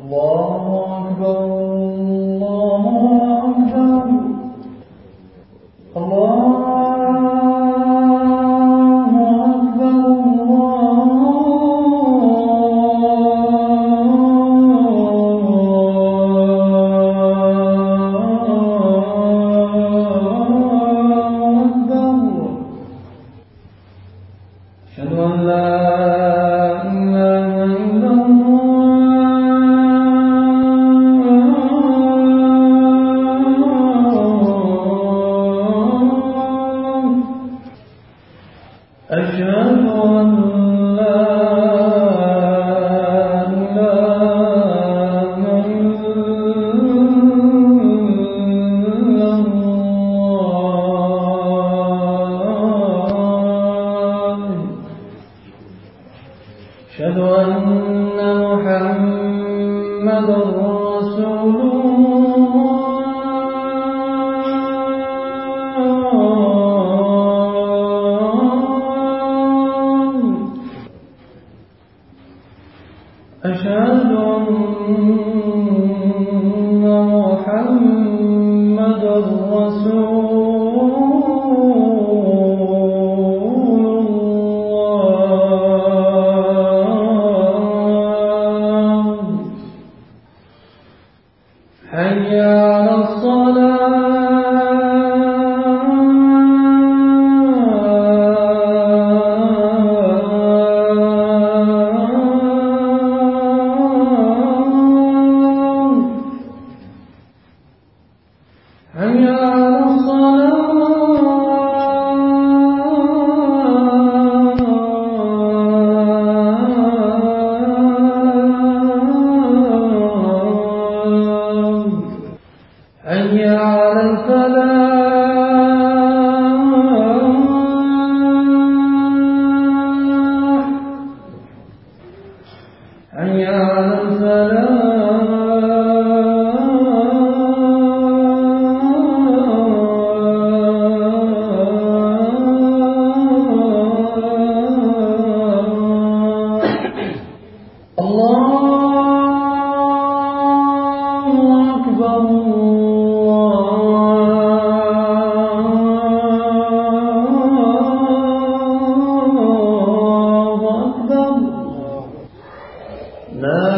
الله أكبر أشهد أن لا أشهد أن محمدا رسول أشهد أن محمدا رسول الله. حي حي على الفلاح. حي على الله أكبر الله أكبر لا